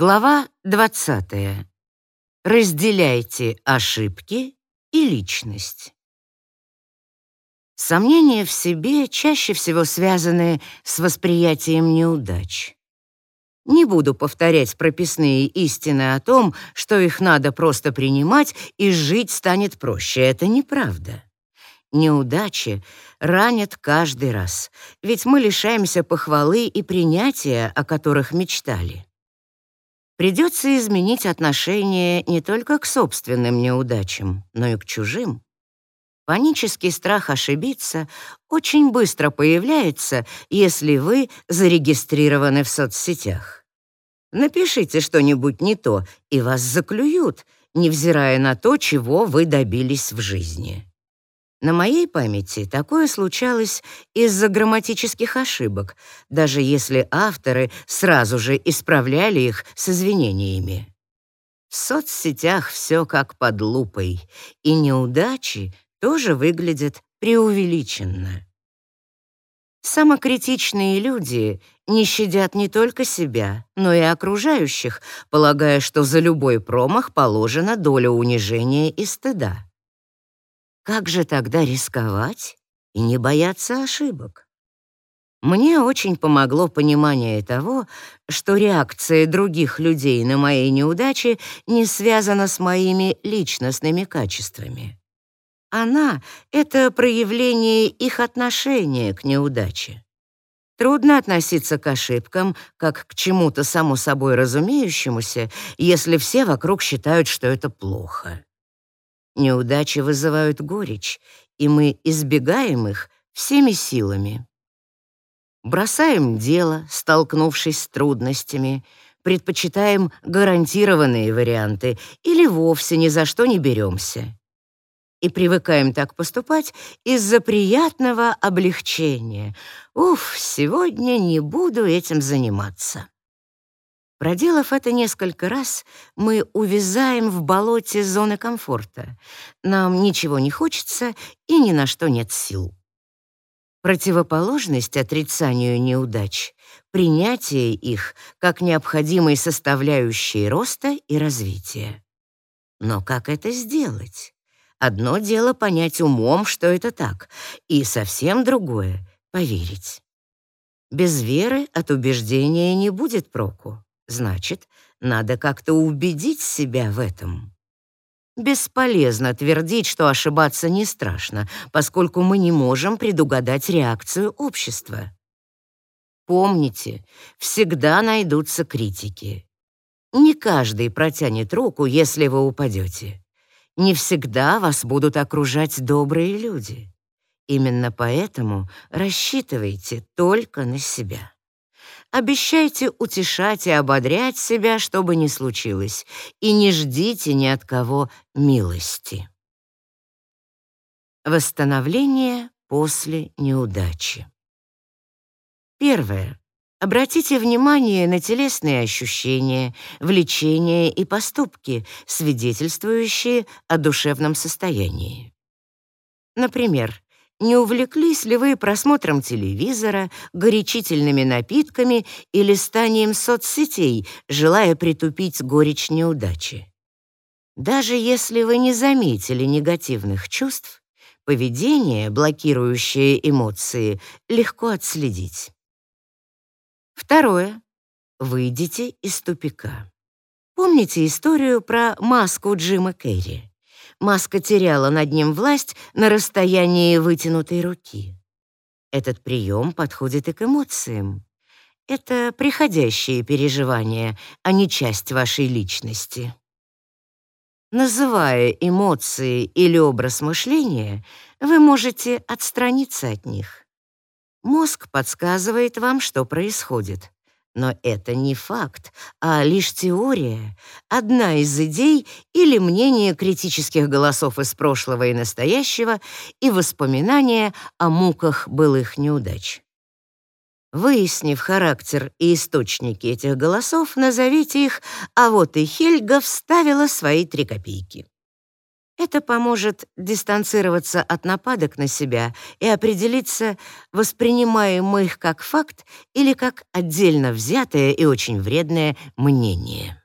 Глава 20. Разделяйте ошибки и личность. Сомнения в себе чаще всего связаны с восприятием неудач. Не буду повторять прописные истины о том, что их надо просто принимать и жить станет проще. Это неправда. Неудачи ранят каждый раз, ведь мы лишаемся похвалы и принятия, о которых мечтали. Придется изменить отношение не только к собственным неудачам, но и к чужим. Панический страх ошибиться очень быстро появляется, если вы зарегистрированы в соцсетях. Напишите что-нибудь не то, и вас заклюют, невзирая на то, чего вы добились в жизни. На моей памяти такое случалось из-за грамматических ошибок, даже если авторы сразу же исправляли их с извинениями. В соцсетях все как под лупой, и неудачи тоже выглядят преувеличенно. Самокритичные люди не щадят не только себя, но и окружающих, полагая, что за любой промах положена доля унижения и стыда. Как же тогда рисковать и не бояться ошибок? Мне очень помогло понимание того, что реакция других людей на мои неудачи не связана с моими личностными качествами. Она — это проявление их отношения к неудаче. Трудно относиться к ошибкам как к чему-то само собой разумеющемуся, если все вокруг считают, что это плохо. Неудачи вызывают горечь, и мы избегаем их всеми силами. Бросаем дело, столкнувшись с трудностями, предпочитаем гарантированные варианты или вовсе ни за что не беремся. И привыкаем так поступать из-за приятного облегчения. «Уф, сегодня не буду этим заниматься». Проделав это несколько раз, мы увязаем в болоте зоны комфорта. Нам ничего не хочется и ни на что нет сил. Противоположность отрицанию неудач — принятие их как необходимой составляющей роста и развития. Но как это сделать? Одно дело понять умом, что это так, и совсем другое — поверить. Без веры от убеждения не будет проку. Значит, надо как-то убедить себя в этом. Бесполезно твердить, что ошибаться не страшно, поскольку мы не можем предугадать реакцию общества. Помните, всегда найдутся критики. Не каждый протянет руку, если вы упадете. Не всегда вас будут окружать добрые люди. Именно поэтому рассчитывайте только на себя. Обещайте утешать и ободрять себя, что бы ни случилось, и не ждите ни от кого милости. Восстановление после неудачи. Первое. Обратите внимание на телесные ощущения, влечения и поступки, свидетельствующие о душевном состоянии. Например, не увлеклись ли вы просмотром телевизора, горячительными напитками или листанием соцсетей, желая притупить горечь неудачи? Даже если вы не заметили негативных чувств, поведение, блокирующее эмоции, легко отследить. Второе. Выйдите из тупика. Помните историю про маску Джима Керри? Маска теряла над ним власть на расстоянии вытянутой руки. Этот прием подходит и к эмоциям. Это приходящие переживания, а не часть вашей личности. Называя эмоции или образ мышления, вы можете отстраниться от них. Мозг подсказывает вам, что происходит. Но это не факт, а лишь теория, одна из идей или мнение критических голосов из прошлого и настоящего и воспоминания о муках былых неудач. Выяснив характер и источники этих голосов, назовите их, а вот и Хельга вставила свои три копейки. Это поможет дистанцироваться от нападок на себя и определиться, воспринимаем их как факт или как отдельно взятое и очень вредное мнение.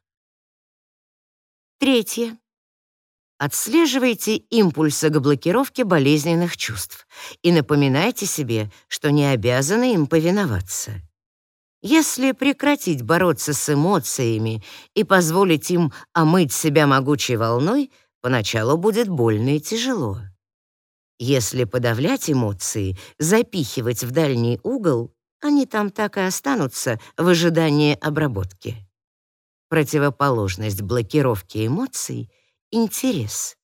Третье. Отслеживайте импульсы к блокировке болезненных чувств и напоминайте себе, что не обязаны им повиноваться. Если прекратить бороться с эмоциями и позволить им омыть себя могучей волной, поначалу будет больно и тяжело. Если подавлять эмоции, запихивать в дальний угол, они там так и останутся в ожидании обработки. Противоположность блокировки эмоций — интерес.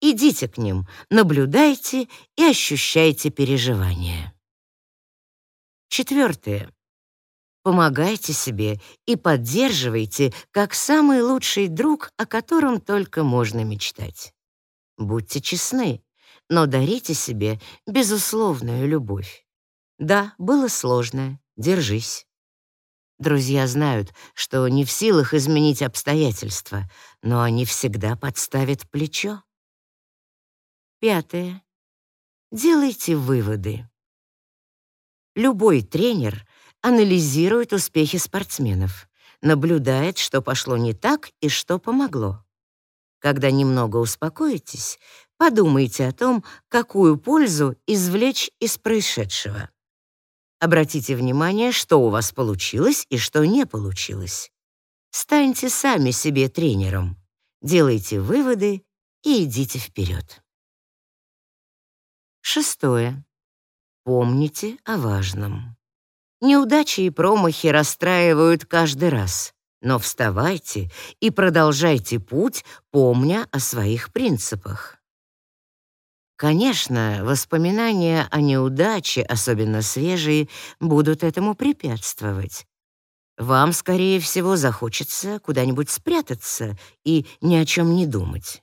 Идите к ним, наблюдайте и ощущайте переживания. Четвертое. Помогайте себе и поддерживайте, как самый лучший друг, о котором только можно мечтать. Будьте честны, но дарите себе безусловную любовь. Да, было сложно, держись. Друзья знают, что не в силах изменить обстоятельства, но они всегда подставят плечо. Пятое. Делайте выводы. Любой тренер анализирует успехи спортсменов, наблюдает, что пошло не так и что помогло. Когда немного успокоитесь, подумайте о том, какую пользу извлечь из происшедшего. Обратите внимание, что у вас получилось и что не получилось. Станьте сами себе тренером, делайте выводы и идите вперед. Шестое. Помните о важном. Неудачи и промахи расстраивают каждый раз. Но вставайте и продолжайте путь, помня о своих принципах. Конечно, воспоминания о неудаче, особенно свежие, будут этому препятствовать. Вам, скорее всего, захочется куда-нибудь спрятаться и ни о чем не думать.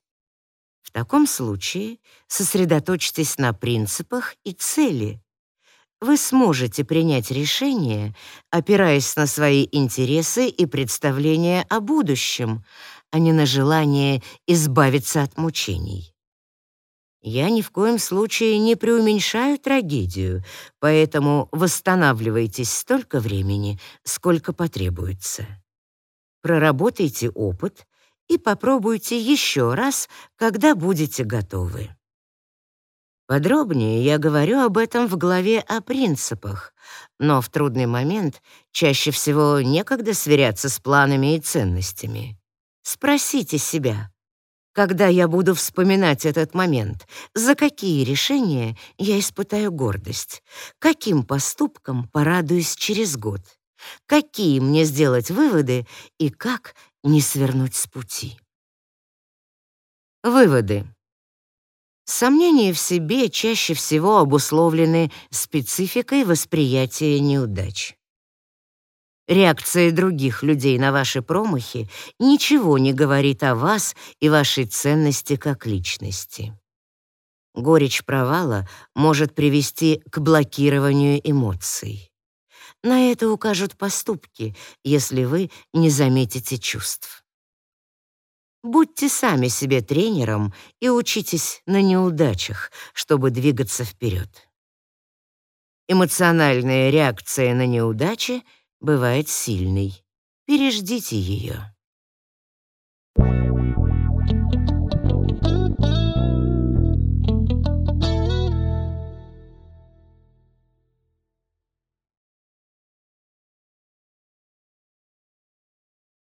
В таком случае сосредоточьтесь на принципах и цели, вы сможете принять решение, опираясь на свои интересы и представления о будущем, а не на желание избавиться от мучений. Я ни в коем случае не преуменьшаю трагедию, поэтому восстанавливайтесь столько времени, сколько потребуется. Проработайте опыт и попробуйте еще раз, когда будете готовы. Подробнее я говорю об этом в главе о принципах, но в трудный момент чаще всего некогда сверяться с планами и ценностями. Спросите себя, когда я буду вспоминать этот момент, за какие решения я испытаю гордость, каким поступкам порадуюсь через год, какие мне сделать выводы и как не свернуть с пути. Выводы. Сомнения в себе чаще всего обусловлены спецификой восприятия неудач. Реакция других людей на ваши промахи ничего не говорит о вас и вашей ценности как личности. Горечь провала может привести к блокированию эмоций. На это укажут поступки, если вы не заметите чувств. Будьте сами себе тренером и учитесь на неудачах, чтобы двигаться вперед. Эмоциональная реакция на неудачи бывает сильной. Переждите ее.